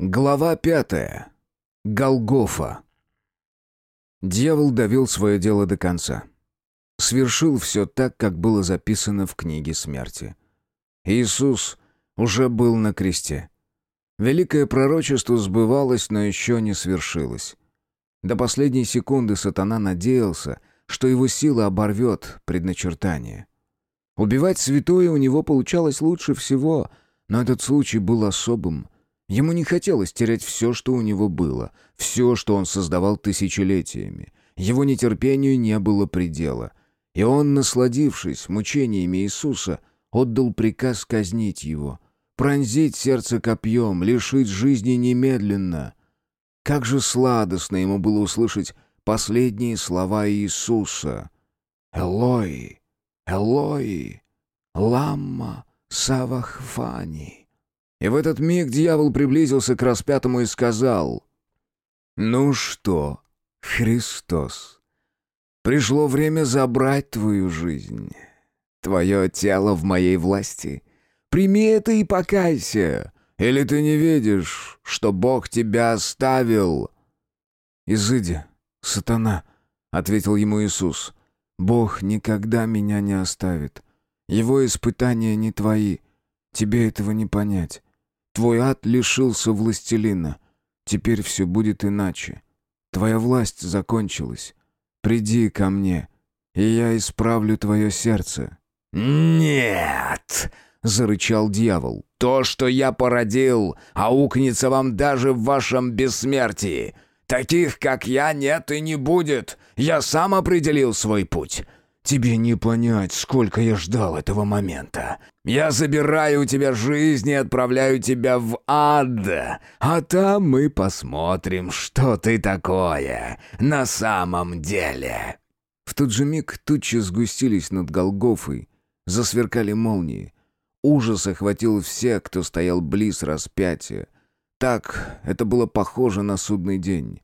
Глава пятая. Голгофа. Дьявол довел свое дело до конца. Свершил все так, как было записано в книге смерти. Иисус уже был на кресте. Великое пророчество сбывалось, но еще не свершилось. До последней секунды сатана надеялся, что его сила оборвет предначертание. Убивать святое у него получалось лучше всего, но этот случай был особым. Ему не хотелось терять все, что у него было, все, что он создавал тысячелетиями. Его нетерпению не было предела. И он, насладившись мучениями Иисуса, отдал приказ казнить его, пронзить сердце копьем, лишить жизни немедленно. Как же сладостно ему было услышать последние слова Иисуса. «Элой, Элой, ламма савахфани». И в этот миг дьявол приблизился к распятому и сказал, «Ну что, Христос, пришло время забрать твою жизнь. Твое тело в моей власти. Прими это и покайся. Или ты не видишь, что Бог тебя оставил?» «Изыди, сатана», — ответил ему Иисус, — «Бог никогда меня не оставит. Его испытания не твои. Тебе этого не понять. Твой ад лишился властелина. Теперь все будет иначе. Твоя власть закончилась. Приди ко мне, и я исправлю твое сердце». «Нет!» — зарычал дьявол. «То, что я породил, аукнется вам даже в вашем бессмертии. Таких, как я, нет и не будет. Я сам определил свой путь. Тебе не понять, сколько я ждал этого момента. Я забираю у тебя жизнь и отправляю тебя в ад. А там мы посмотрим, что ты такое на самом деле». В тот же миг тучи сгустились над Голгофой, засверкали молнии. Ужас охватил всех, кто стоял близ распятия. Так это было похоже на судный день.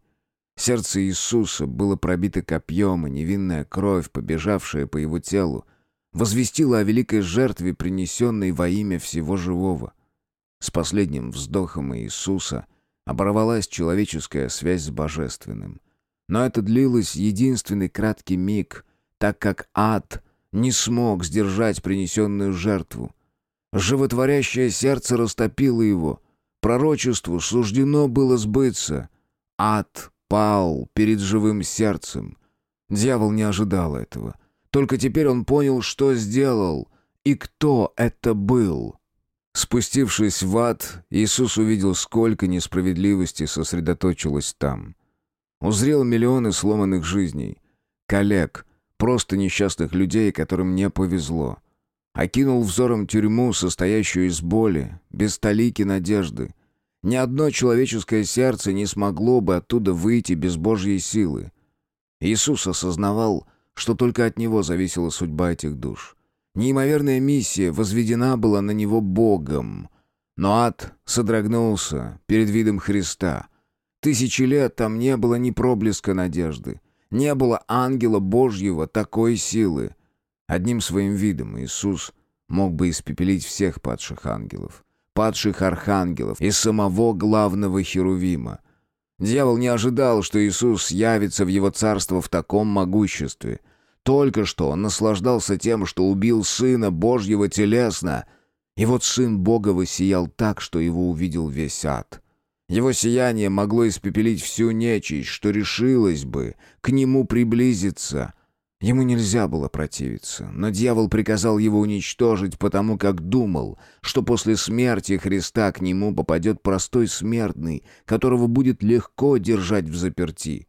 Сердце Иисуса было пробито копьем, и невинная кровь, побежавшая по его телу, возвестила о великой жертве, принесенной во имя всего живого. С последним вздохом Иисуса оборвалась человеческая связь с Божественным. Но это длилось единственный краткий миг, так как ад не смог сдержать принесенную жертву. Животворящее сердце растопило его. Пророчеству суждено было сбыться. Ад пал перед живым сердцем. Дьявол не ожидал этого. Только теперь он понял, что сделал и кто это был. Спустившись в ад, Иисус увидел, сколько несправедливости сосредоточилось там. Узрел миллионы сломанных жизней, коллег, просто несчастных людей, которым не повезло. Окинул взором тюрьму, состоящую из боли, без толики надежды, ни одно человеческое сердце не смогло бы оттуда выйти без Божьей силы. Иисус осознавал, что только от Него зависела судьба этих душ. Неимоверная миссия возведена была на Него Богом. Но ад содрогнулся перед видом Христа. Тысячи лет там не было ни проблеска надежды. Не было ангела Божьего такой силы. Одним своим видом Иисус мог бы испепелить всех падших ангелов падших архангелов и самого главного Херувима. Дьявол не ожидал, что Иисус явится в его царство в таком могуществе. Только что он наслаждался тем, что убил Сына Божьего телесно. И вот Сын Бога воссиял так, что его увидел весь ад. Его сияние могло испепелить всю нечисть, что решилось бы к нему приблизиться — Ему нельзя было противиться, но дьявол приказал его уничтожить, потому как думал, что после смерти Христа к нему попадет простой смертный, которого будет легко держать в заперти.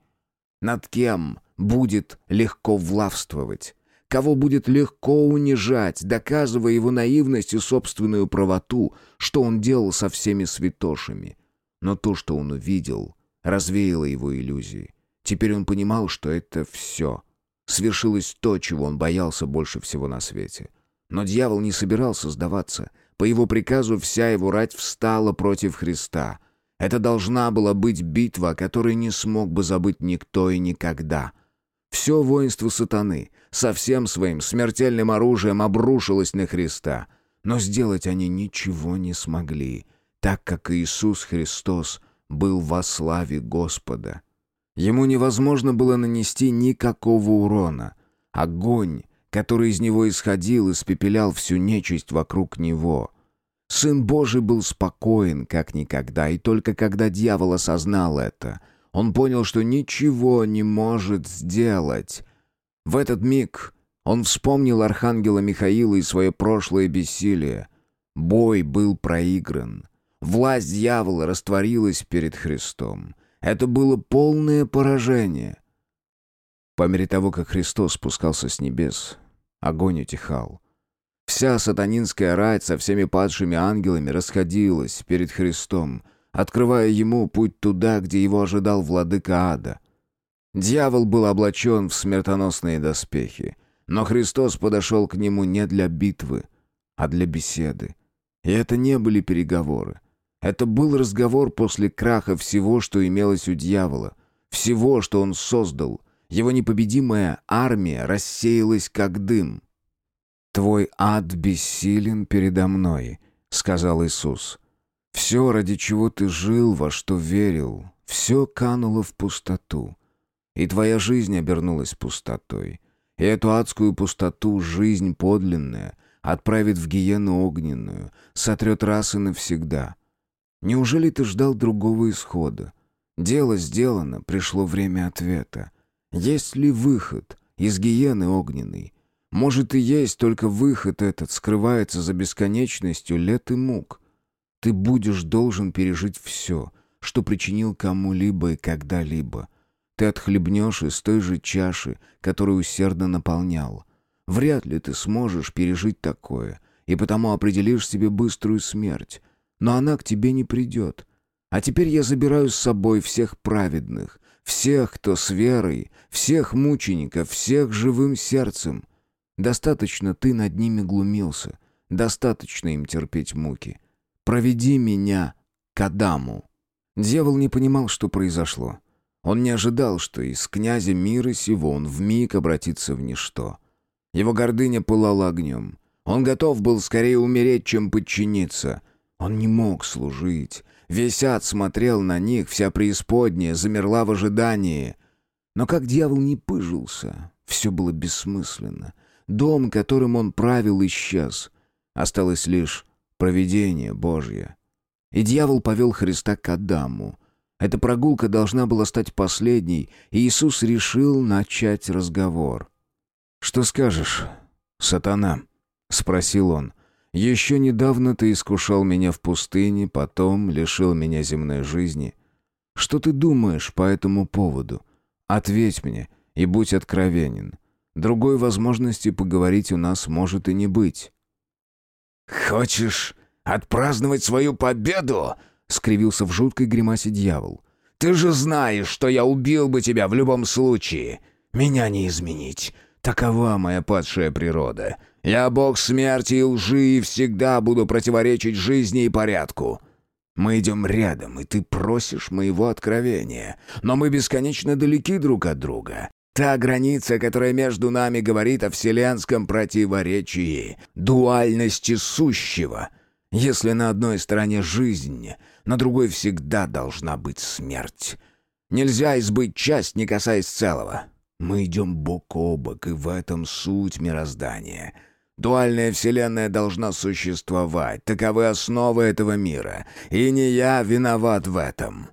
Над кем будет легко влавствовать? Кого будет легко унижать, доказывая его наивность и собственную правоту, что он делал со всеми святошами? Но то, что он увидел, развеяло его иллюзии. Теперь он понимал, что это все — Свершилось то, чего он боялся больше всего на свете. Но дьявол не собирался сдаваться. По его приказу вся его рать встала против Христа. Это должна была быть битва, о которой не смог бы забыть никто и никогда. Все воинство сатаны со всем своим смертельным оружием обрушилось на Христа. Но сделать они ничего не смогли. так как Иисус Христос был во славе Господа. Ему невозможно было нанести никакого урона. Огонь, который из него исходил, испепелял всю нечисть вокруг него. Сын Божий был спокоен, как никогда, и только когда дьявол осознал это, он понял, что ничего не может сделать. В этот миг он вспомнил архангела Михаила и свое прошлое бессилие. Бой был проигран. Власть дьявола растворилась перед Христом. Это было полное поражение. По мере того, как Христос спускался с небес, огонь утихал. Вся сатанинская рать со всеми падшими ангелами расходилась перед Христом, открывая ему путь туда, где его ожидал владыка ада. Дьявол был облачен в смертоносные доспехи, но Христос подошел к нему не для битвы, а для беседы. И это не были переговоры. Это был разговор после краха всего, что имелось у дьявола, всего, что он создал. Его непобедимая армия рассеялась, как дым. «Твой ад бессилен передо мной», — сказал Иисус. «Все, ради чего ты жил, во что верил, все кануло в пустоту. И твоя жизнь обернулась пустотой. И эту адскую пустоту жизнь подлинная отправит в гиену огненную, сотрет раз и навсегда. Неужели ты ждал другого исхода? Дело сделано, пришло время ответа. Есть ли выход из гиены огненной? Может и есть, только выход этот скрывается за бесконечностью лет и мук. Ты будешь должен пережить все, что причинил кому-либо и когда-либо. Ты отхлебнешь из той же чаши, которую усердно наполнял. Вряд ли ты сможешь пережить такое, и потому определишь себе быструю смерть, но она к тебе не придет. А теперь я забираю с собой всех праведных, всех, кто с верой, всех мучеников, всех живым сердцем. Достаточно ты над ними глумился, достаточно им терпеть муки. Проведи меня к Адаму». Дьявол не понимал, что произошло. Он не ожидал, что из князя мира сего он вмиг обратится в ничто. Его гордыня пылала огнем. Он готов был скорее умереть, чем подчиниться — он не мог служить. Весь ад смотрел на них, вся преисподняя замерла в ожидании. Но как дьявол не пыжился, все было бессмысленно. Дом, которым он правил, исчез. Осталось лишь провидение Божье. И дьявол повел Христа к Адаму. Эта прогулка должна была стать последней, и Иисус решил начать разговор. «Что скажешь, сатана?» — спросил он. Еще недавно ты искушал меня в пустыне, потом лишил меня земной жизни. Что ты думаешь по этому поводу? Ответь мне и будь откровенен. Другой возможности поговорить у нас может и не быть». «Хочешь отпраздновать свою победу?» — скривился в жуткой гримасе дьявол. «Ты же знаешь, что я убил бы тебя в любом случае. Меня не изменить. Такова моя падшая природа. Я бог смерти и лжи и всегда буду противоречить жизни и порядку. Мы идем рядом, и ты просишь моего откровения. Но мы бесконечно далеки друг от друга. Та граница, которая между нами говорит о вселенском противоречии, дуальности сущего. Если на одной стороне жизнь, на другой всегда должна быть смерть. Нельзя избыть часть, не касаясь целого. Мы идем бок о бок, и в этом суть мироздания — Дуальная вселенная должна существовать, таковы основы этого мира, и не я виноват в этом.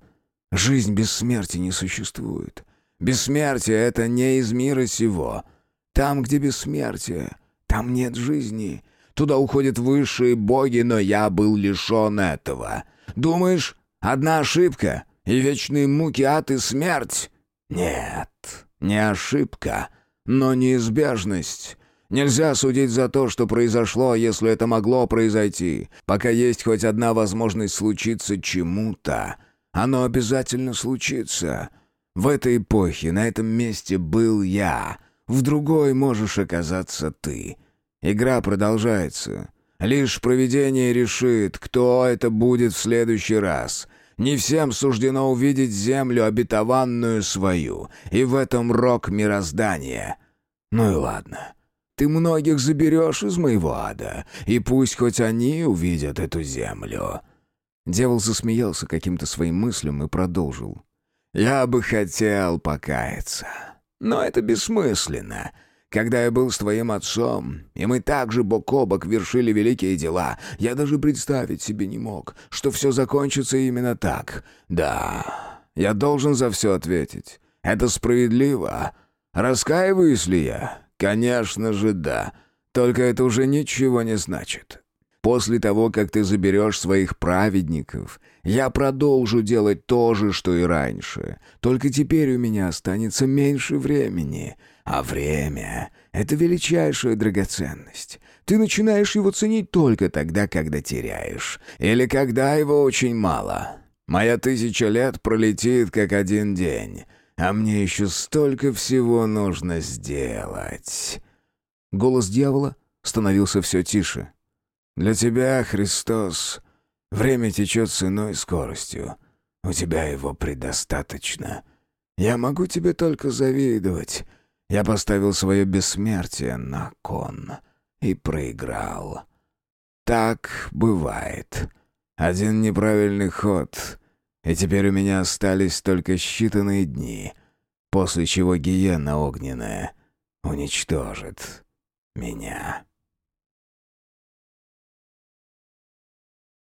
Жизнь без смерти не существует. Бессмертие — это не из мира сего. Там, где бессмертие, там нет жизни. Туда уходят высшие боги, но я был лишен этого. Думаешь, одна ошибка и вечные муки ад и смерть? Нет, не ошибка, но неизбежность. Нельзя судить за то, что произошло, если это могло произойти. Пока есть хоть одна возможность случиться чему-то, оно обязательно случится. В этой эпохе, на этом месте был я. В другой можешь оказаться ты. Игра продолжается. Лишь провидение решит, кто это будет в следующий раз. Не всем суждено увидеть землю обетованную свою, и в этом рок мироздания. Ну и ладно. Ты многих заберешь из моего ада, и пусть хоть они увидят эту землю. Дьявол засмеялся каким-то своим мыслям и продолжил. «Я бы хотел покаяться, но это бессмысленно. Когда я был с твоим отцом, и мы также бок о бок вершили великие дела, я даже представить себе не мог, что все закончится именно так. Да, я должен за все ответить. Это справедливо. Раскаиваюсь ли я? Конечно же, да. Только это уже ничего не значит. После того, как ты заберешь своих праведников, я продолжу делать то же, что и раньше. Только теперь у меня останется меньше времени. А время — это величайшая драгоценность. Ты начинаешь его ценить только тогда, когда теряешь. Или когда его очень мало. Моя тысяча лет пролетит, как один день. А мне еще столько всего нужно сделать. Голос дьявола становился все тише. «Для тебя, Христос, время течет с иной скоростью. У тебя его предостаточно. Я могу тебе только завидовать. Я поставил свое бессмертие на кон и проиграл. Так бывает. Один неправильный ход, и теперь у меня остались только считанные дни, после чего гиена огненная уничтожит меня».